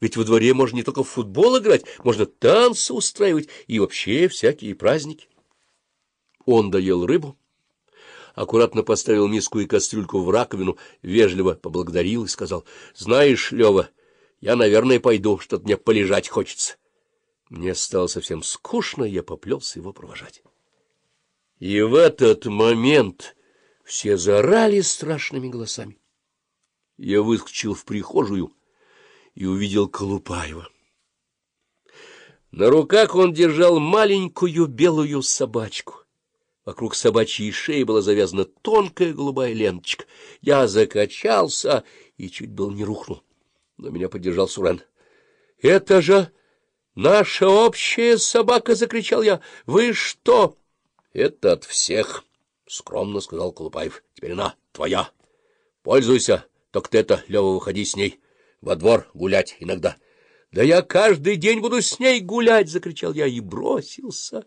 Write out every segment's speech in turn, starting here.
Ведь во дворе можно не только в футбол играть, можно танцы устраивать и вообще всякие праздники. Он доел рыбу, аккуратно поставил миску и кастрюльку в раковину, вежливо поблагодарил и сказал, — Знаешь, Лева, я, наверное, пойду, что-то мне полежать хочется. Мне стало совсем скучно, я поплелся его провожать. И в этот момент все заорали страшными голосами. Я выскочил в прихожую и увидел Колупаева. На руках он держал маленькую белую собачку. Вокруг собачьей шеи была завязана тонкая голубая ленточка. Я закачался и чуть был не рухнул. Но меня поддержал Сурен. — Это же наша общая собака! — закричал я. — Вы что? — Это от всех, — скромно сказал Колупаев. — Теперь она твоя. Пользуйся. Только ты это, Лева, выходи с ней во двор гулять иногда. — Да я каждый день буду с ней гулять! — закричал я и бросился.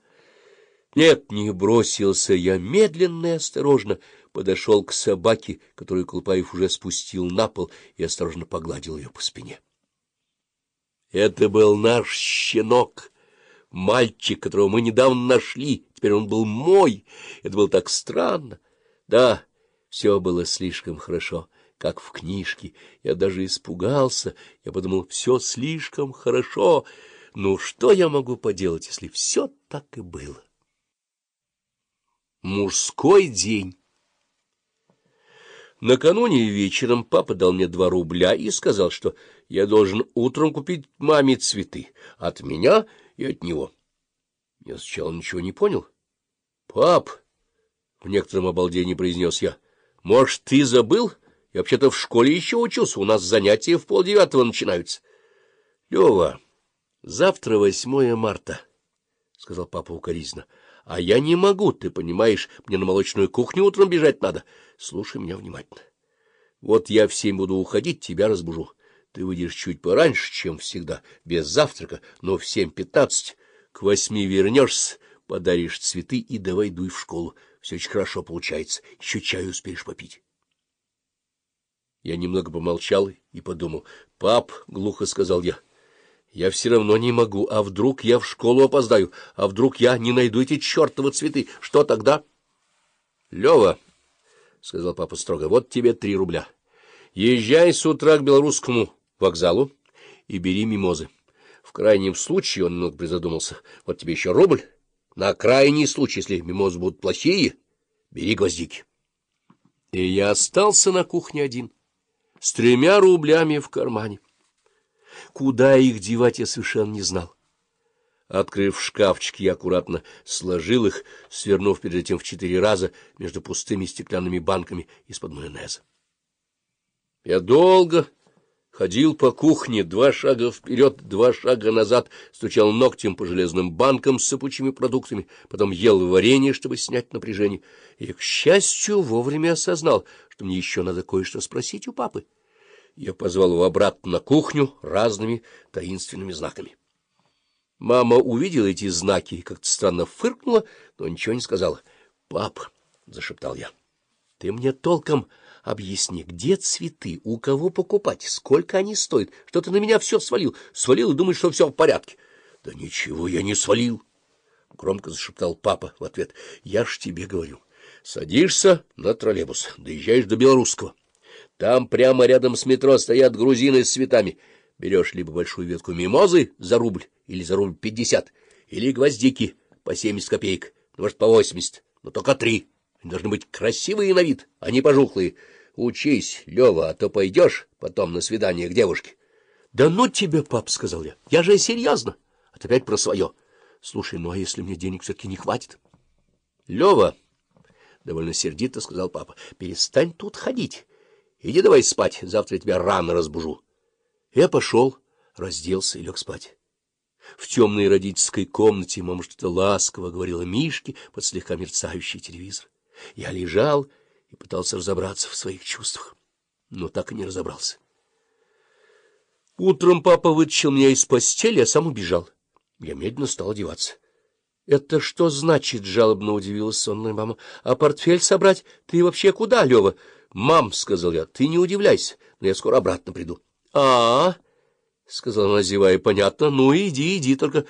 Нет, не бросился я медленно и осторожно, подошел к собаке, которую Колпаев уже спустил на пол, и осторожно погладил ее по спине. Это был наш щенок, мальчик, которого мы недавно нашли, теперь он был мой. Это было так странно. Да, все было слишком хорошо, как в книжке. Я даже испугался, я подумал, все слишком хорошо. Ну, что я могу поделать, если все так и было? Мужской день. Накануне вечером папа дал мне два рубля и сказал, что я должен утром купить маме цветы от меня и от него. Я сначала ничего не понял. — Пап, — в некотором обалдении произнес я, — может, ты забыл? Я вообще-то в школе еще учусь, у нас занятия в полдевятого начинаются. — Лева, завтра восьмое марта, — сказал папа укоризненно. А я не могу, ты понимаешь, мне на молочную кухню утром бежать надо. Слушай меня внимательно. Вот я в семь буду уходить, тебя разбужу. Ты выйдешь чуть пораньше, чем всегда, без завтрака, но в семь пятнадцать. К восьми вернешься, подаришь цветы и давай дуй в школу. Все очень хорошо получается, еще чаю успеешь попить. Я немного помолчал и подумал. — Пап, — глухо сказал я, — я все равно не могу. А вдруг я в школу опоздаю? А вдруг я не найду эти чертовы цветы? Что тогда? — Лева, — сказал папа строго, — вот тебе три рубля. Езжай с утра к белорусскому вокзалу и бери мимозы. В крайнем случае, он немного призадумался, вот тебе еще рубль. На крайний случай, если мимозы будут плохие, бери гвоздики. И я остался на кухне один, с тремя рублями в кармане. Куда их девать, я совершенно не знал. Открыв шкафчик, я аккуратно сложил их, свернув перед этим в четыре раза между пустыми стеклянными банками из-под майонеза. Я долго ходил по кухне, два шага вперед, два шага назад, стучал ногтем по железным банкам с сыпучими продуктами, потом ел варенье, чтобы снять напряжение, и, к счастью, вовремя осознал, что мне еще надо кое-что спросить у папы. Я позвал его обратно на кухню разными таинственными знаками. Мама увидела эти знаки и как-то странно фыркнула, но ничего не сказала. — Пап, — зашептал я, — ты мне толком объясни, где цветы, у кого покупать, сколько они стоят, что ты на меня все свалил, свалил и думаешь, что все в порядке. — Да ничего я не свалил, — громко зашептал папа в ответ. — Я ж тебе говорю. Садишься на троллейбус, доезжаешь до Белорусского. Там прямо рядом с метро стоят грузины с цветами. Берешь либо большую ветку мимозы за рубль или за рубль пятьдесят, или гвоздики по семьдесят копеек, может, по восемьдесят, но только три. Они должны быть красивые на вид, а не пожухлые. Учись, Лева, а то пойдешь потом на свидание к девушке. — Да ну тебе, пап, — сказал я, — я же серьезно. А ты опять про свое. Слушай, ну а если мне денег все-таки не хватит? — Лева, — довольно сердито сказал папа, — перестань тут ходить. Иди давай спать, завтра я тебя рано разбужу. Я пошел, разделся и лег спать. В темной родительской комнате мама что-то ласково говорила Мишке под слегка мерцающий телевизор. Я лежал и пытался разобраться в своих чувствах, но так и не разобрался. Утром папа вытащил меня из постели, а сам убежал. Я медленно стал одеваться. — Это что значит? — жалобно удивилась сонная мама. — А портфель собрать? Ты вообще куда, Лева? — Мам, — сказал я, — ты не удивляйся, но я скоро обратно приду. — А-а-а! — сказала она, зевая, — понятно. Ну, иди, иди, только